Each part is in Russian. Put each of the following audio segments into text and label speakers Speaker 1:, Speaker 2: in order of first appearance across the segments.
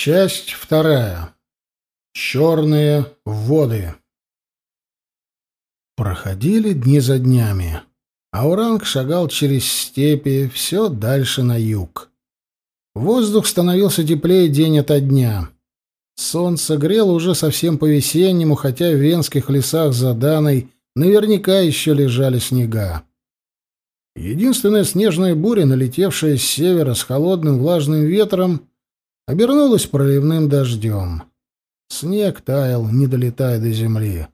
Speaker 1: Часть вторая. Черные воды. Проходили дни за днями. Ауранг шагал через степи все дальше на юг. Воздух становился теплее день ото дня. Солнце грело уже совсем по-весеннему, хотя в венских лесах за Даной наверняка еще лежали снега. Единственная снежная буря, налетевшая с севера с холодным влажным ветром, обернулась проливным дождем. Снег таял, не долетая до земли.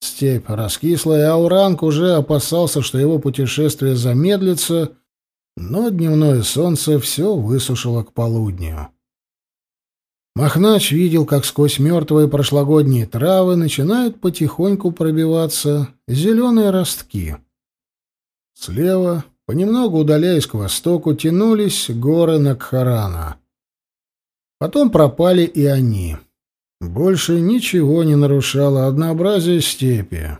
Speaker 1: Степь раскисла, и Ауранг уже опасался, что его путешествие замедлится, но дневное солнце все высушило к полудню. Махнач видел, как сквозь мертвые прошлогодние травы начинают потихоньку пробиваться зеленые ростки. Слева, понемногу удаляясь к востоку, тянулись горы Накхарана. Потом пропали и они. Больше ничего не нарушало однообразие степи.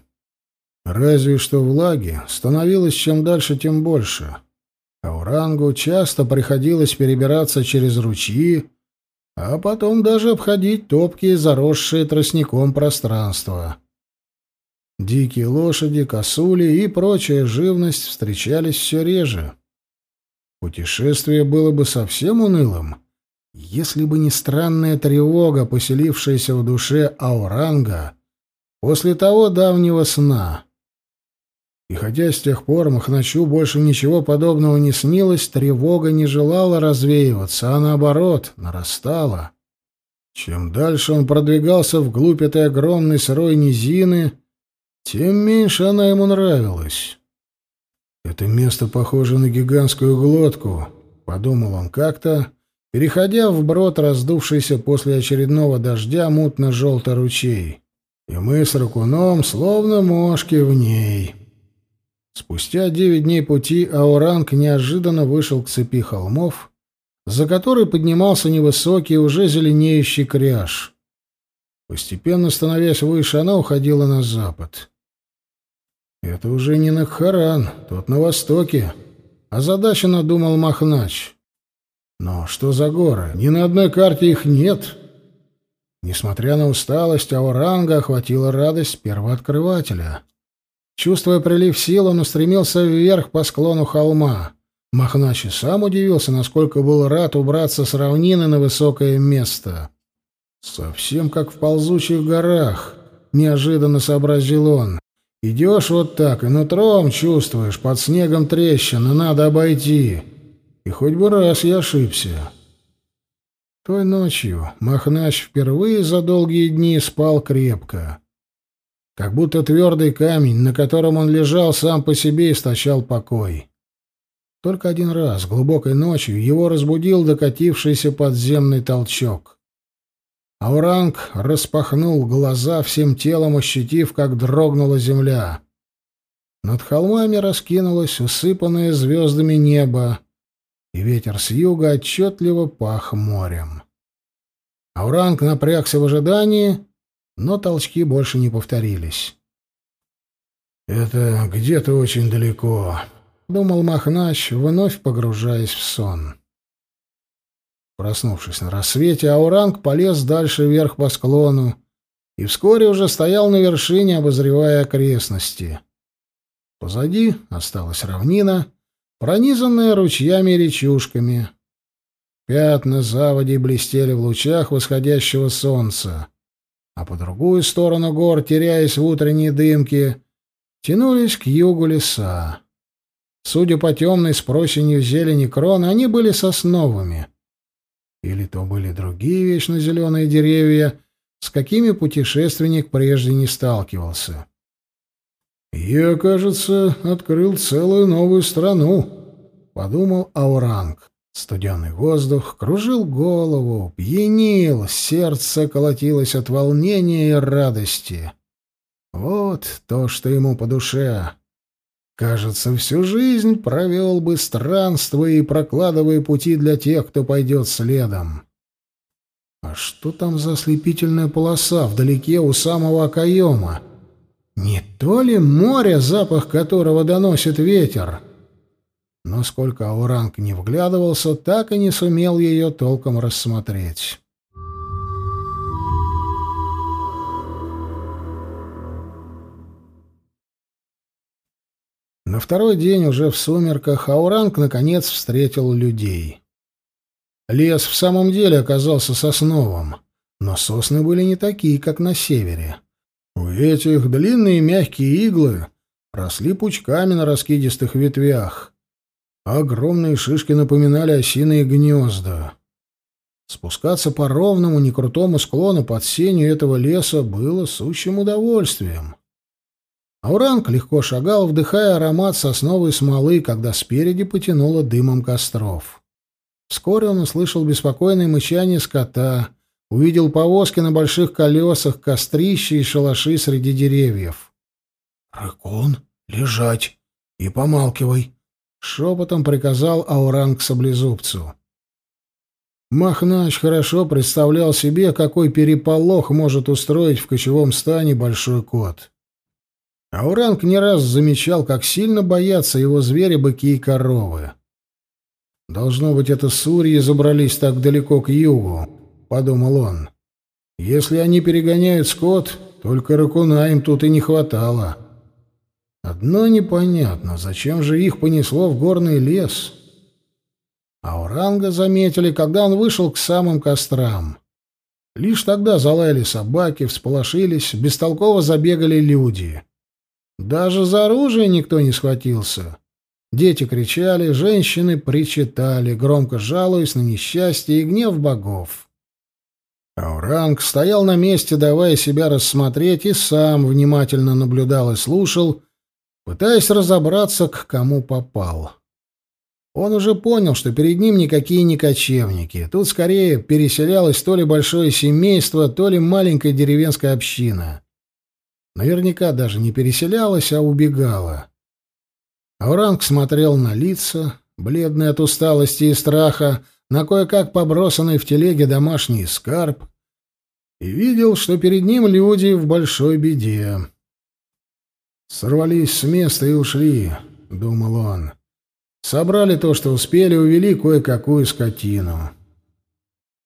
Speaker 1: Разве что влаги становилось чем дальше, тем больше. Аурангу часто приходилось перебираться через ручьи, а потом даже обходить топкие, заросшие тростником пространства. Дикие лошади, косули и прочая живность встречались все реже. Путешествие было бы совсем унылым, если бы не странная тревога, поселившаяся в душе Ауранга после того давнего сна. И хотя с тех пор Махначу больше ничего подобного не снилось, тревога не желала развеиваться, а наоборот, нарастала. Чем дальше он продвигался вглубь этой огромной сырой низины, тем меньше она ему нравилась. «Это место похоже на гигантскую глотку», — подумал он как-то, переходя вброд раздувшийся после очередного дождя мутно-желтый ручей. И мы с Ракуном словно мошки в ней. Спустя девять дней пути Ауранг неожиданно вышел к цепи холмов, за которой поднимался невысокий, уже зеленеющий кряж. Постепенно становясь выше, она уходила на запад. Это уже не Накхаран, тот на востоке. Задача надумал Махнач. Но что за горы? Ни на одной карте их нет. Несмотря на усталость, Ауранга охватила радость первооткрывателя. Чувствуя прилив сил, он устремился вверх по склону холма. Махначи сам удивился, насколько был рад убраться с равнины на высокое место. «Совсем как в ползучих горах», — неожиданно сообразил он. «Идешь вот так, и нутром чувствуешь, под снегом трещина, надо обойти. И хоть бы раз я ошибся. Той ночью Махнач впервые за долгие дни спал крепко. Как будто твердый камень, на котором он лежал, сам по себе источал покой. Только один раз, глубокой ночью, его разбудил докатившийся подземный толчок. Ауранг распахнул глаза, всем телом ощутив, как дрогнула земля. Над холмами раскинулось усыпанное звездами небо, и ветер с юга отчетливо пах морем. Ауранг напрягся в ожидании, но толчки больше не повторились. «Это где-то очень далеко», — думал Махнач, вновь погружаясь в сон. Проснувшись на рассвете, Ауранг полез дальше вверх по склону и вскоре уже стоял на вершине, обозревая окрестности. Позади осталась равнина — пронизанная ручьями и речушками. Пятна заводей блестели в лучах восходящего солнца, а по другую сторону гор, теряясь в утренней дымке, тянулись к югу леса. Судя по темной с просенью зелени крон, они были сосновыми. Или то были другие вечно зеленые деревья, с какими путешественник прежде не сталкивался. «Я, кажется, открыл целую новую страну», — подумал Ауранг. Студеный воздух кружил голову, пьянил, сердце колотилось от волнения и радости. Вот то, что ему по душе. Кажется, всю жизнь провел бы странствуя и прокладывая пути для тех, кто пойдет следом. А что там за ослепительная полоса вдалеке у самого окоема? Не то ли море, запах которого доносит ветер? но сколько Ауранг не вглядывался, так и не сумел ее толком рассмотреть. На второй день уже в сумерках Ауранг наконец встретил людей. Лес в самом деле оказался сосновым, но сосны были не такие, как на севере. У этих длинные мягкие иглы росли пучками на раскидистых ветвях, Огромные шишки напоминали осиные гнезда. Спускаться по ровному, некрутому склону под сенью этого леса было сущим удовольствием. Ауранг легко шагал, вдыхая аромат сосновой смолы, когда спереди потянуло дымом костров. Вскоре он услышал беспокойное мычание скота, увидел повозки на больших колесах, кострища и шалаши среди деревьев. «Рыкун, лежать и помалкивай!» — шепотом приказал Ауранг саблезубцу. Махнач хорошо представлял себе, какой переполох может устроить в кочевом стане большой кот. Ауранг не раз замечал, как сильно боятся его звери, быки и коровы. «Должно быть, это сурьи забрались так далеко к югу», — подумал он. «Если они перегоняют скот, только ракуна им тут и не хватало. Одно непонятно, зачем же их понесло в горный лес?» Ауранга заметили, когда он вышел к самым кострам. Лишь тогда залаяли собаки, всполошились, бестолково забегали люди. Даже за оружие никто не схватился. Дети кричали, женщины причитали, громко жалуясь на несчастье и гнев богов. Ауранг стоял на месте, давая себя рассмотреть, и сам внимательно наблюдал и слушал, пытаясь разобраться, к кому попал. Он уже понял, что перед ним никакие не кочевники. Тут скорее переселялось то ли большое семейство, то ли маленькая деревенская община. Наверняка даже не переселялась, а убегала. Ауранг смотрел на лица, бледные от усталости и страха, на кое-как побросанный в телеге домашний скарб, и видел, что перед ним люди в большой беде. «Сорвались с места и ушли», — думал он. «Собрали то, что успели, увели кое-какую скотину».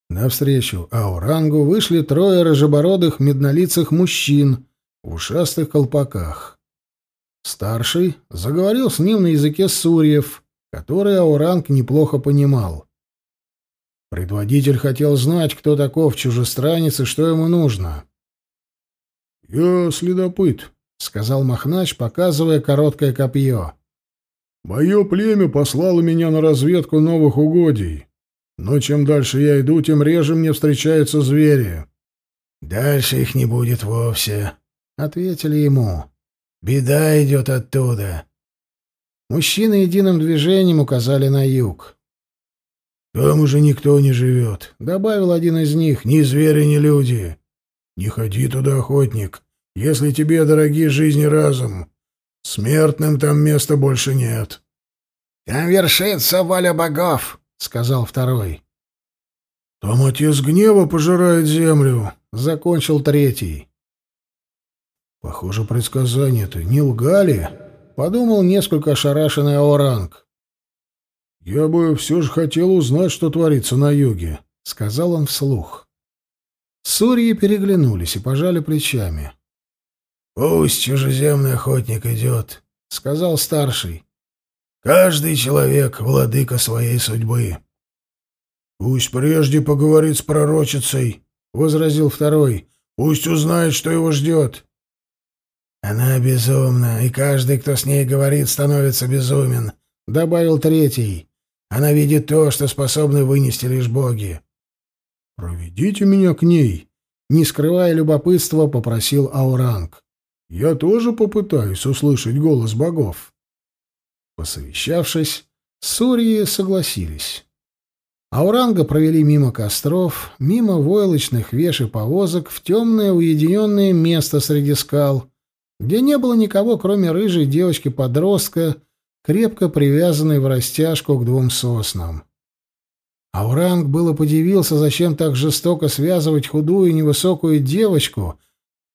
Speaker 1: Навстречу Аурангу вышли трое рыжебородых меднолицых мужчин в ушастых колпаках. Старший заговорил с ним на языке сурьев, который Ауранг неплохо понимал. Предводитель хотел знать, кто таков чужестранец и что ему нужно. «Я следопыт», — сказал Махнач, показывая короткое копье. «Мое племя послало меня на разведку новых угодий, но чем дальше я иду, тем реже мне встречаются звери». «Дальше их не будет вовсе», — ответили ему. Беда идет оттуда. Мужчины единым движением указали на юг. «Там уже никто не живет», — добавил один из них, — «ни звери, ни люди. Не ходи туда, охотник, если тебе дороги жизнь и разум. Смертным там места больше нет».
Speaker 2: «Там вершится воля богов», — сказал второй.
Speaker 1: «Там отец гнева пожирает землю», — закончил третий. Похоже, предсказания-то не лгали, подумал несколько ошарашенный Ауранг. Я бы все же хотел узнать, что творится на юге, сказал он вслух. Сурьи переглянулись и пожали плечами. «Пусть чужеземный охотник идет», — сказал старший. «Каждый человек — владыка своей судьбы». «Пусть прежде поговорит с пророчицей», — возразил второй. «Пусть узнает, что его ждет». «Она безумна, и каждый, кто с ней говорит, становится безумен», — добавил третий. «Она видит то, что способны вынести лишь боги». «Проведите меня к ней», — не скрывая любопытства, попросил Ауранг. «Я тоже попытаюсь услышать голос богов». Посовещавшись, Сурьи согласились. Ауранга провели мимо костров, мимо войлочных веш и повозок в темное уединенное место среди скал — где не было никого, кроме рыжей девочки-подростка, крепко привязанной в растяжку к двум соснам. Ауранг было подивился, зачем так жестоко связывать худую невысокую девочку,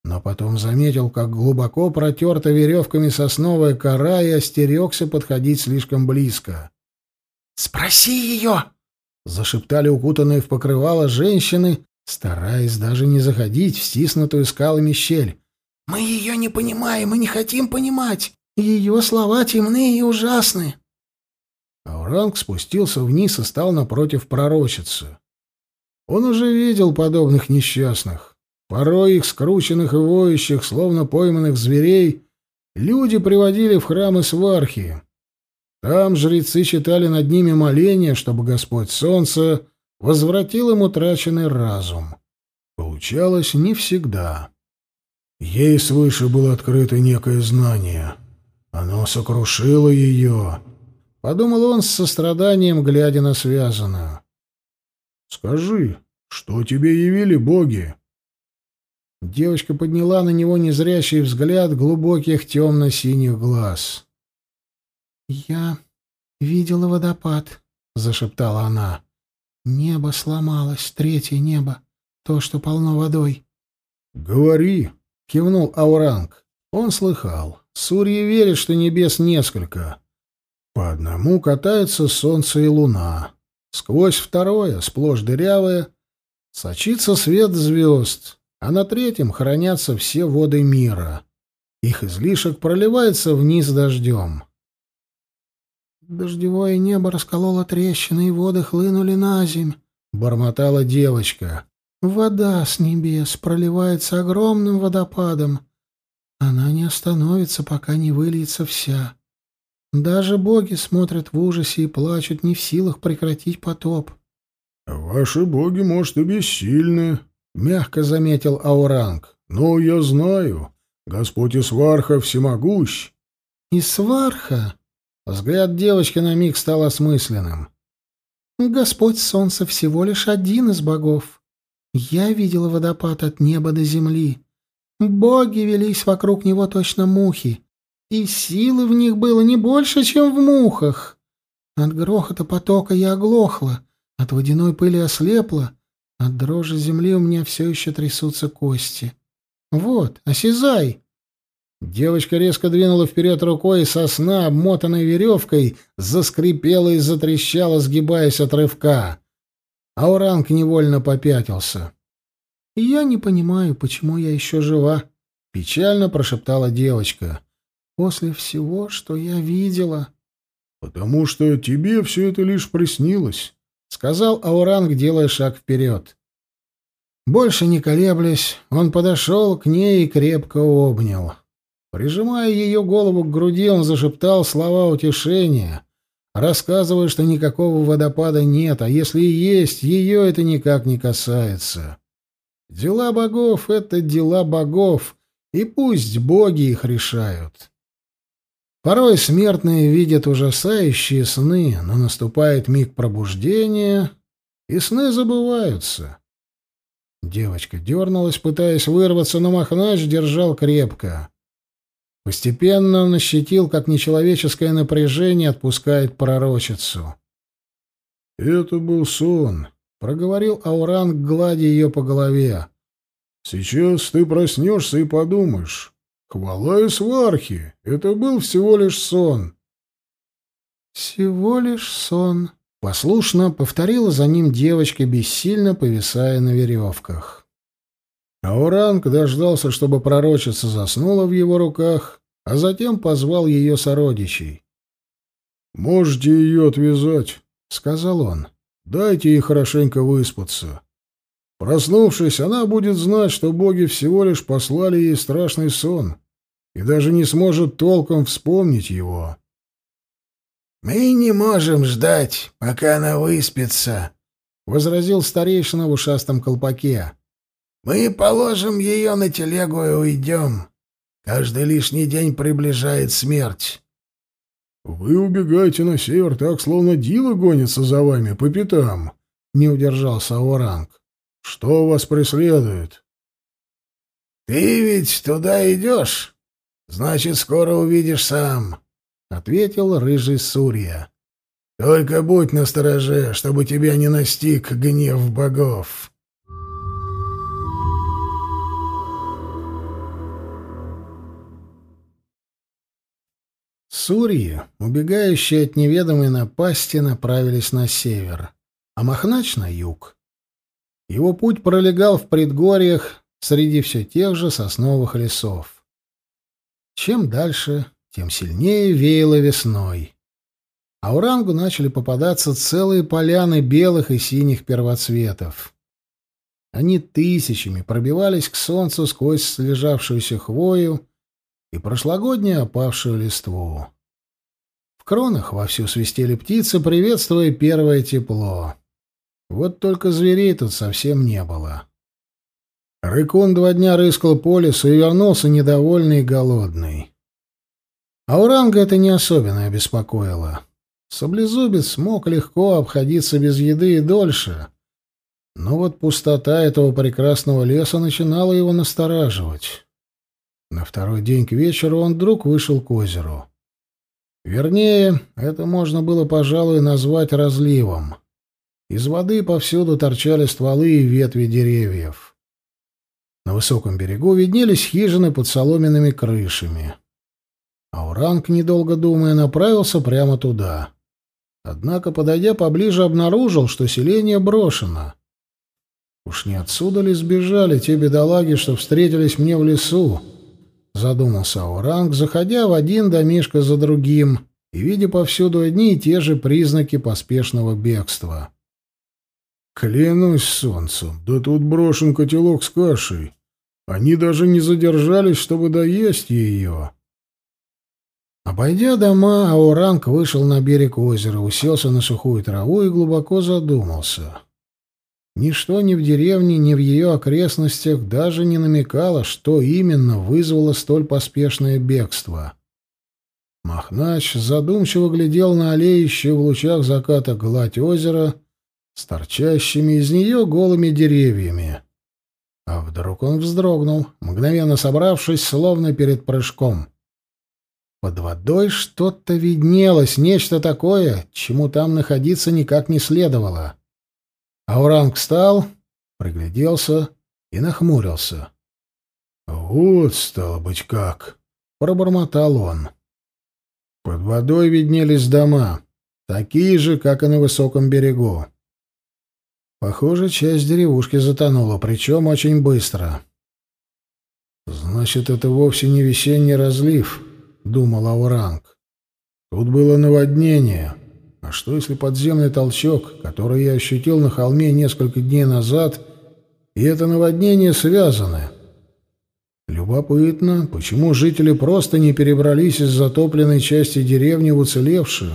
Speaker 1: но потом заметил, как глубоко протерта веревками сосновая кора и остерегся подходить слишком близко.
Speaker 2: «Спроси ее!»
Speaker 1: — зашептали укутанные в покрывало женщины, стараясь даже не заходить в стиснутую скалами щель.
Speaker 2: Мы ее не понимаем и не хотим понимать. Ее слова темны и ужасны.
Speaker 1: Ауранг спустился вниз и стал напротив пророчицы. Он уже видел подобных несчастных. Порой их скрученных и воющих, словно пойманных зверей, люди приводили в храмы свархи. Там жрецы читали над ними моления, чтобы Господь Солнце возвратил им утраченный разум. Получалось не всегда. Ей свыше было открыто некое знание. Оно сокрушило ее. Подумал он с состраданием, глядя на связанную. «Скажи, что тебе явили боги?» Девочка подняла на него незрящий взгляд глубоких темно-синих глаз.
Speaker 2: «Я видела водопад», — зашептала она. «Небо сломалось, третье небо, то, что полно водой».
Speaker 1: «Говори», — кивнул Ауранг. Он слыхал. Сурья верит, что небес несколько. По одному катаются солнце и луна. Сквозь второе, сплошь дырявое, сочится свет звезд, а на третьем хранятся все воды мира. Их излишек проливается вниз дождем.
Speaker 2: «Дождевое небо раскололо трещины, и воды хлынули на земь», — бормотала девочка. «Вода с небес проливается огромным водопадом. Она не остановится, пока не выльется вся. Даже боги смотрят в ужасе и плачут, не в силах прекратить потоп.
Speaker 1: «Ваши боги, может, и бессильны», — мягко заметил Ауранг. «Но я знаю, Господь Исварха всемогущ».
Speaker 2: «Исварха?»
Speaker 1: Взгляд девочки на миг стал осмысленным.
Speaker 2: «Господь Солнце всего лишь один из богов. Я видела водопад от неба до земли. Боги велись вокруг него точно мухи, и силы в них было не больше, чем в мухах. От грохота потока я оглохла, от водяной пыли ослепла, от дрожи земли у меня все еще трясутся кости. Вот, осязай!»
Speaker 1: Девочка резко двинула вперед рукой, и сосна, обмотанной веревкой, заскрипела и затрещала, сгибаясь от рывка. Ауранг невольно попятился.
Speaker 2: «Я не понимаю, почему я еще жива», — печально прошептала девочка после всего, что я видела.
Speaker 1: — Потому что тебе все это лишь приснилось, — сказал Ауранг, делая шаг вперед. Больше не колеблясь, он подошел к ней и крепко обнял. Прижимая ее голову к груди, он зашептал слова утешения, рассказывая, что никакого водопада нет, а если и есть, ее это никак не касается. Дела богов — это дела богов, и пусть боги их решают. Порой смертные видят ужасающие сны, но наступает миг пробуждения, и сны забываются. Девочка дернулась, пытаясь вырваться, но Махнач держал крепко. Постепенно он ощутил, как нечеловеческое напряжение отпускает пророчицу. «Это был сон», — проговорил Ауранг, гладя ее по голове. «Сейчас ты проснешься и подумаешь, Хвала и свархи! Это был всего лишь сон.
Speaker 2: Всего лишь сон.
Speaker 1: Послушно повторила за ним девочка, бессильно повисая на веревках. Ауранг дождался, чтобы пророчица заснула в его руках, а затем позвал ее сородичей. «Можете ее отвязать», — сказал он. «Дайте ей хорошенько выспаться. Проснувшись, она будет знать, что боги всего лишь послали ей страшный сон и даже не сможет толком вспомнить его.
Speaker 2: «Мы не можем ждать, пока она выспится», — возразил старейшина в ушастом колпаке. «Мы положим ее на телегу и уйдем. Каждый лишний день приближает смерть».
Speaker 1: «Вы убегаете на север так, словно Дила гонится за вами по пятам», — не удержался Ауранг. Что вас преследует?
Speaker 2: Ты ведь туда идешь? Значит, скоро увидишь сам, ответил рыжий Сурья. Только будь настороже, чтобы тебя не настиг гнев богов.
Speaker 1: Сурьи, убегающие от неведомой напасти, направились на север, а Махнач — на юг. Его путь пролегал в предгорьях среди все тех же сосновых лесов. Чем дальше, тем сильнее веяло весной. А урангу начали попадаться целые поляны белых и синих первоцветов. Они тысячами пробивались к солнцу сквозь слежавшуюся хвою и прошлогоднюю опавшую листву. В кронах вовсю свистели птицы, приветствуя первое тепло. Вот только зверей тут совсем не было. Рыкун два дня рыскал по лесу и вернулся недовольный и голодный. А Уранга это не особенно обеспокоило. Саблезубец мог легко обходиться без еды и дольше — но вот пустота этого прекрасного леса начинала его настораживать. На второй день к вечеру он вдруг вышел к озеру. Вернее, это можно было, пожалуй, назвать разливом. Из воды повсюду торчали стволы и ветви деревьев. На высоком берегу виднелись хижины под соломенными крышами. Ауранг, недолго думая, направился прямо туда. Однако, подойдя поближе, обнаружил, что селение брошено. Уж не отсюда ли сбежали те бедолаги, что встретились мне в лесу? Задумался Ауранг, заходя в один домишко за другим и видя повсюду одни и те же признаки поспешного бегства. Клянусь солнцем, да тут брошен котелок с кашей. Они даже не задержались, чтобы доесть ее. Обойдя дома, Ауранг вышел на берег озера, уселся на сухую траву и глубоко задумался. Ничто ни в деревне, ни в ее окрестностях даже не намекало, что именно вызвало столь поспешное бегство. Махнач задумчиво глядел на олеющую в лучах заката гладь озера с торчащими из нее голыми деревьями. А вдруг он вздрогнул, мгновенно собравшись, словно перед прыжком. Под водой что-то виднелось, нечто такое, чему там находиться никак не следовало. Ауранг встал, пригляделся и нахмурился. «Вот, стало быть, как!» — пробормотал он. Под водой виднелись дома, такие же, как и на высоком берегу. Похоже, часть деревушки затонула, причем очень быстро. «Значит, это вовсе не весенний разлив», — думал Ауранг. «Тут было наводнение, а что, если подземный толчок, который я ощутил на холме несколько дней назад, и это наводнение связаны? Любопытно, почему жители просто не перебрались из затопленной части деревни в уцелевшую?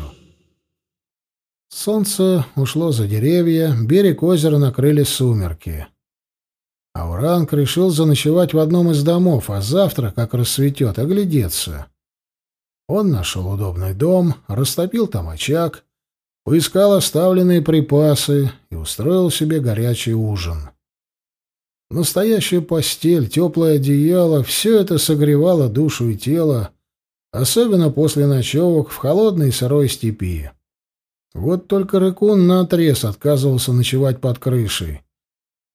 Speaker 1: Солнце ушло за деревья, берег озера накрыли сумерки. Ауранг решил заночевать в одном из домов, а завтра, как рассветет, оглядеться. Он нашел удобный дом, растопил там очаг, поискал оставленные припасы и устроил себе горячий ужин. Настоящая постель, теплое одеяло — все это согревало душу и тело, особенно после ночевок в холодной сырой степи. Вот только Рыкун наотрез отказывался ночевать под крышей.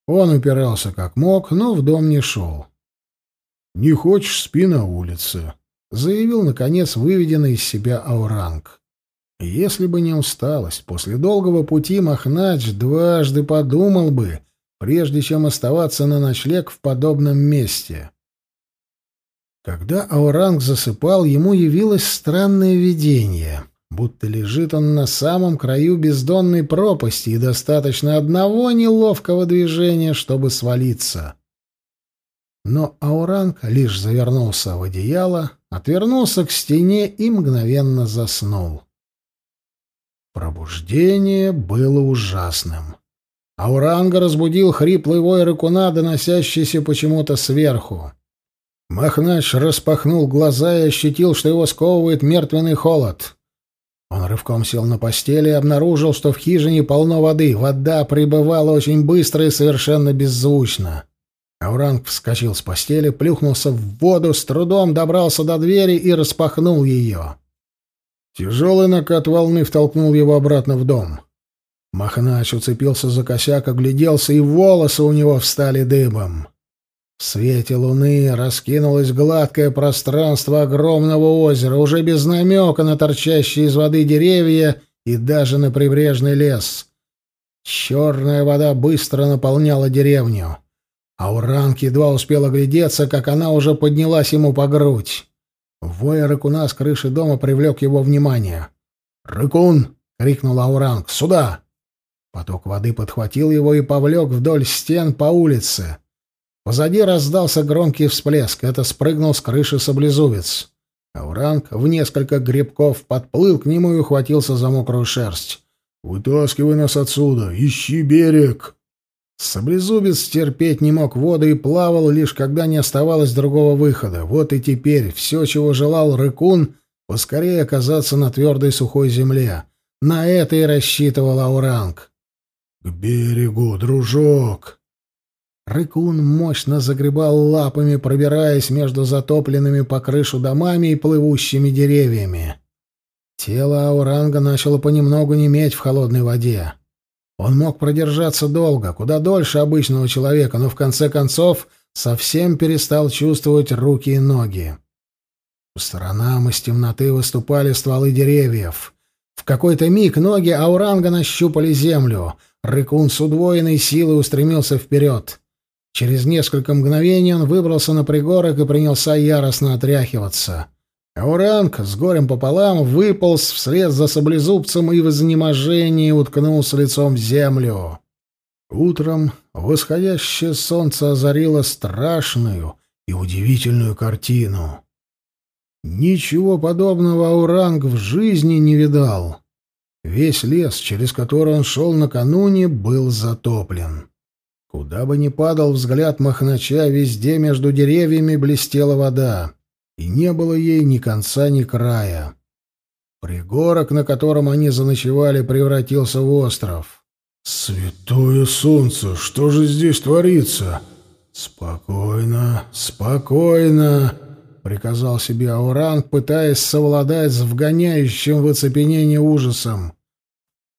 Speaker 1: Он упирался как мог, но в дом не шел. «Не хочешь — спи на улице», — заявил, наконец, выведенный из себя Ауранг. Если бы не усталость, после долгого пути Махнач дважды подумал бы, прежде чем оставаться на ночлег в подобном месте. Когда Ауранг засыпал, ему явилось странное видение, будто лежит он на самом краю бездонной пропасти и достаточно одного неловкого движения, чтобы свалиться. Но Ауранг лишь завернулся в одеяло, отвернулся к стене и мгновенно заснул. Пробуждение было ужасным. Ауранга разбудил хриплый вой рыкуна, доносящийся почему-то сверху. Махнач распахнул глаза и ощутил, что его сковывает мертвенный холод. Он рывком сел на постели и обнаружил, что в хижине полно воды. Вода прибывала очень быстро и совершенно беззвучно. Ауранг вскочил с постели, плюхнулся в воду, с трудом добрался до двери и распахнул ее. Тяжелый накат волны втолкнул его обратно в дом. Махнач уцепился за косяк, огляделся, и волосы у него встали дыбом. В свете луны раскинулось гладкое пространство огромного озера, уже без намека на торчащие из воды деревья и даже на прибрежный лес. Черная вода быстро наполняла деревню. а Ауранг едва успел оглядеться, как она уже поднялась ему по грудь. Вой рыкуна с крыши дома привлек его внимание. «Рыкун!» — крикнул Ауранг. «Сюда!» Поток воды подхватил его и повлек вдоль стен по улице. Позади раздался громкий всплеск. Это спрыгнул с крыши саблезубец. Ауранг в несколько грибков подплыл к нему и ухватился за мокрую шерсть. «Вытаскивай нас отсюда! Ищи берег!» Саблезубец терпеть не мог воду и плавал, лишь когда не оставалось другого выхода. Вот и теперь все, чего желал Рыкун, поскорее оказаться на твердой сухой земле. На это и рассчитывал Ауранг. «К берегу, дружок!» Рыкун мощно загребал лапами, пробираясь между затопленными по крышу домами и плывущими деревьями. Тело Ауранга начало понемногу неметь в холодной воде. Он мог продержаться долго, куда дольше обычного человека, но в конце концов совсем перестал чувствовать руки и ноги. По сторонам из темноты выступали стволы деревьев. В какой-то миг ноги Ауранга нащупали землю. Рыкун с удвоенной силой устремился вперед. Через несколько мгновений он выбрался на пригорок и принялся яростно отряхиваться. Ауранг с горем пополам выполз вслед за саблезубцем и в изнеможении уткнулся лицом в землю. Утром восходящее солнце озарило страшную и удивительную картину. Ничего подобного Ауранг в жизни не видал. Весь лес, через который он шел накануне, был затоплен. Куда бы ни падал взгляд Махнача, везде между деревьями блестела вода и не было ей ни конца, ни края. Пригорок, на котором они заночевали, превратился в остров. «Святое солнце! Что же здесь творится?» «Спокойно, спокойно!» — приказал себе Ауранг, пытаясь совладать с вгоняющим в оцепенение ужасом.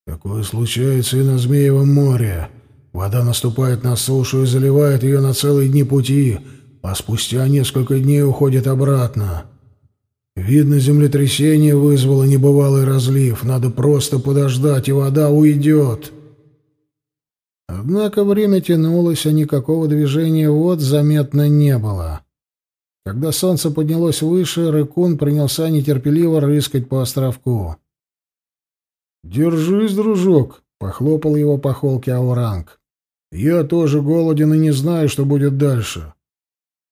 Speaker 1: «Такое случается и на Змеевом море. Вода наступает на сушу и заливает ее на целые дни пути, а спустя несколько дней уходит обратно. Видно, землетрясение вызвало небывалый разлив. Надо просто подождать, и вода уйдет. Однако время тянулось, а никакого движения вод заметно не было. Когда солнце поднялось выше, Рыкун принялся нетерпеливо рыскать по островку. «Держись, дружок!» — похлопал его по холке Ауранг. «Я тоже голоден и не знаю, что будет дальше.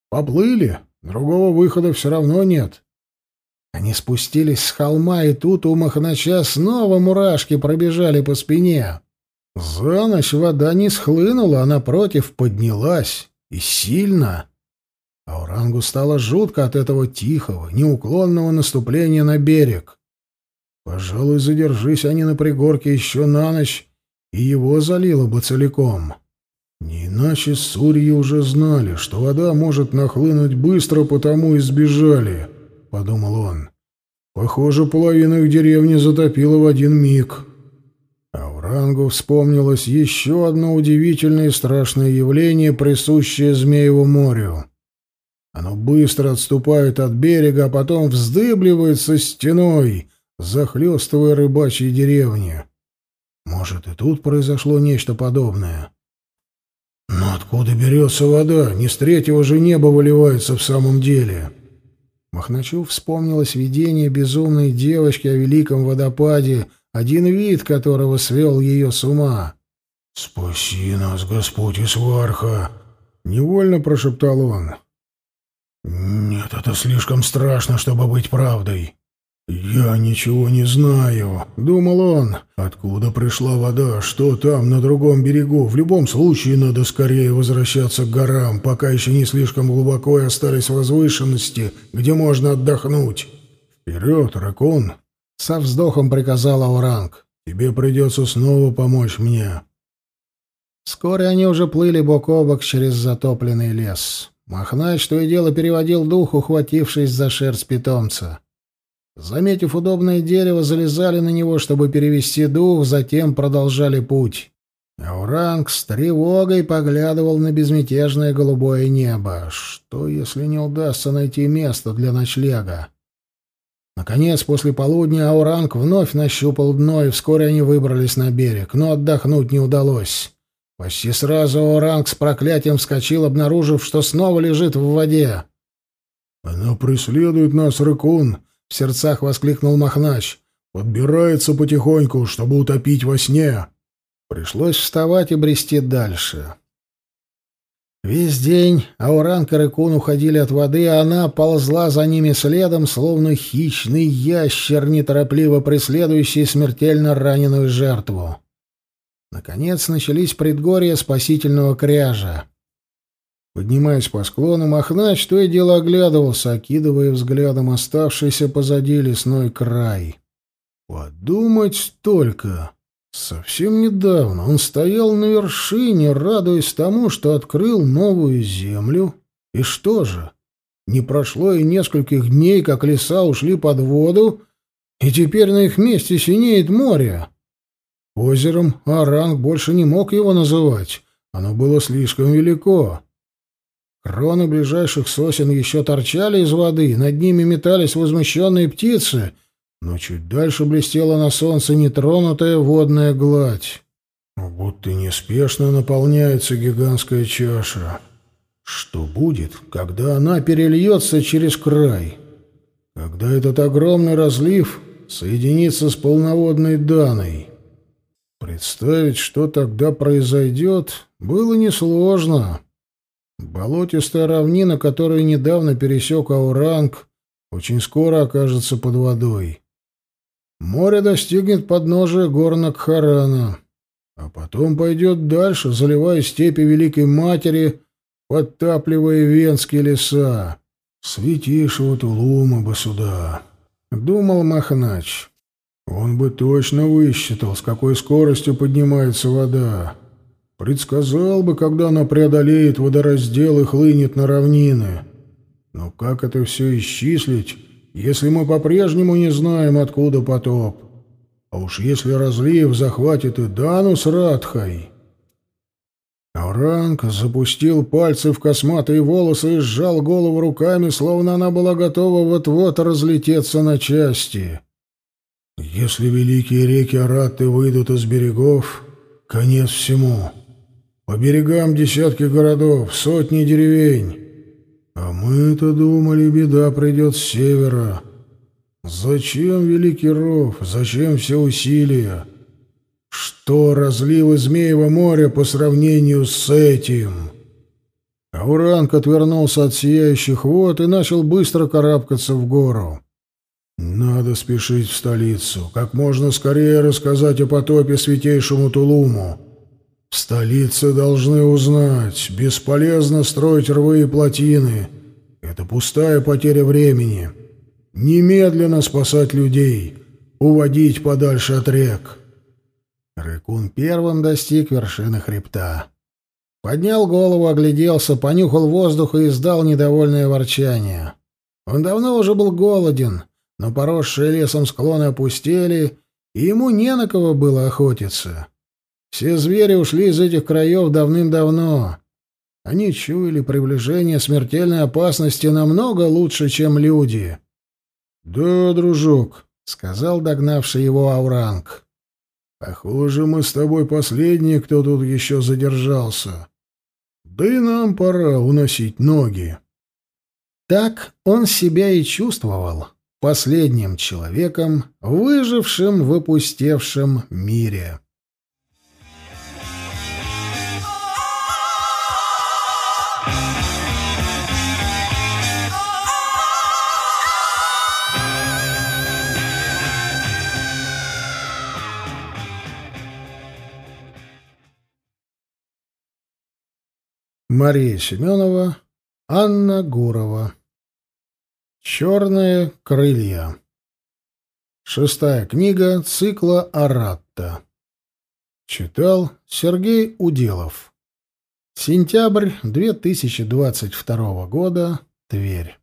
Speaker 1: Поплыли. Другого выхода все равно нет. Они спустились с холма, и тут у Махнача снова мурашки пробежали по спине. За ночь вода не схлынула, а напротив поднялась. И сильно. Аурангу стало жутко от этого тихого, неуклонного наступления на берег. Пожалуй, задержись они на пригорке еще на ночь, и его залило бы целиком. Не иначе сурьи уже знали, что вода может нахлынуть быстро, потому и сбежали, — подумал он. Похоже, половину их деревни затопило в один миг. Аурангу вспомнилось еще одно удивительное и страшное явление, присущее Змееву морю. Оно быстро отступает от берега, а потом вздыбливается стеной, захлестывая рыбачьи деревни. Может, и тут произошло нечто подобное. Откуда берется вода? Не с третьего же неба выливается в самом деле. Махначу вспомнилось видение безумной девочки о великом водопаде, один вид которого свел ее с ума. «Спаси нас, Господь Исварха!» — невольно прошептал он. «Нет, это слишком страшно, чтобы быть правдой. «Я ничего не знаю», — думал он. «Откуда пришла вода? Что там, на другом берегу? В любом случае надо скорее возвращаться к горам, пока еще не слишком глубоко и остались возвышенности, где можно отдохнуть». «Вперед, ракун!» — со вздохом приказал Ауранг. «Тебе придется снова помочь мне». Вскоре они уже плыли бок о бок через затопленный лес. Махнач то и дело переводил дух, ухватившись за шерсть питомца. Заметив удобное дерево, залезали на него, чтобы перевести дух, затем продолжали путь. Ауранг с тревогой поглядывал на безмятежное голубое небо. Что, если не удастся найти место для ночлега? Наконец, после полудня Ауранг вновь нащупал дно, и вскоре они выбрались на берег, но отдохнуть не удалось. Почти сразу Ауранг с проклятием вскочил, обнаружив, что снова лежит в воде. «Она преследует нас, Рыкун!» — в сердцах воскликнул Махнач. «Подбирается потихоньку, чтобы утопить во сне!» Пришлось вставать и брести дальше. Весь день Ауранг и Рыкун уходили от воды, а она ползла за ними следом, словно хищный ящер, неторопливо преследующий смертельно раненую жертву. Наконец начались предгорья спасительного кряжа. Поднимаясь по склону, Махнач то и дело оглядывался, окидывая взглядом оставшийся позади лесной край. Подумать только! Совсем недавно он стоял на вершине, радуясь тому, что открыл новую землю. И что же? Не прошло и нескольких дней, как леса ушли под воду, и теперь на их месте синеет море. Озером Аранг больше не мог его называть, оно было слишком велико. Кроны ближайших сосен еще торчали из воды, над ними метались возмущенные птицы — но чуть дальше блестела на солнце нетронутая водная гладь. Будто неспешно наполняется гигантская чаша. Что будет, когда она перельется через край? Когда этот огромный разлив соединится с полноводной Даной? Представить, что тогда произойдет, было несложно. Болотистая равнина, которую недавно пересек Ауранг, очень скоро окажется под водой. Море достигнет подножия гор Накхарана, а потом пойдет дальше, заливая степи Великой Матери, подтапливая венские леса. Святейшего Тулума бы сюда, — думал Махнач. Он бы точно высчитал, с какой скоростью поднимается вода. Предсказал бы, когда она преодолеет водораздел и хлынет на равнины. Но как это все исчислить, если мы по-прежнему не знаем, откуда потоп. А уж если разлив захватит и Дану с Радхой... Ауранг запустил пальцы в косматые волосы и сжал голову руками, словно она была готова вот-вот разлететься на части. Если великие реки Аратты выйдут из берегов, конец всему. По берегам десятки городов, сотни деревень. А мы-то думали, беда придет с севера. Зачем великий ров? Зачем все усилия? Что разливы Змеева моря по сравнению с этим? Ауранг отвернулся от сияющих вод и начал быстро карабкаться в гору. Надо спешить в столицу, как можно скорее рассказать о потопе святейшему Тулуму. В столице должны узнать. Бесполезно строить рвы и плотины. Это пустая потеря времени. Немедленно спасать людей. Уводить подальше от рек. Рыкун первым достиг вершины хребта. Поднял голову, огляделся, понюхал воздух и издал недовольное ворчание. Он давно уже был голоден, но поросшие лесом склоны опустели, и ему не на кого было охотиться. Все звери ушли из этих краев давным-давно. Они чуяли приближение смертельной опасности намного лучше, чем люди. «Да, дружок», — сказал догнавший его Ауранг. «Похоже, мы с тобой последние, кто тут еще задержался. Да и нам пора уносить ноги». Так он себя и чувствовал последним человеком, выжившим в опустевшем мире. Мария Семенова, Анна Гурова. «Черные крылья». Шестая книга цикла «Аратта». Читал Сергей Уделов. Сентябрь 2022 года. Тверь.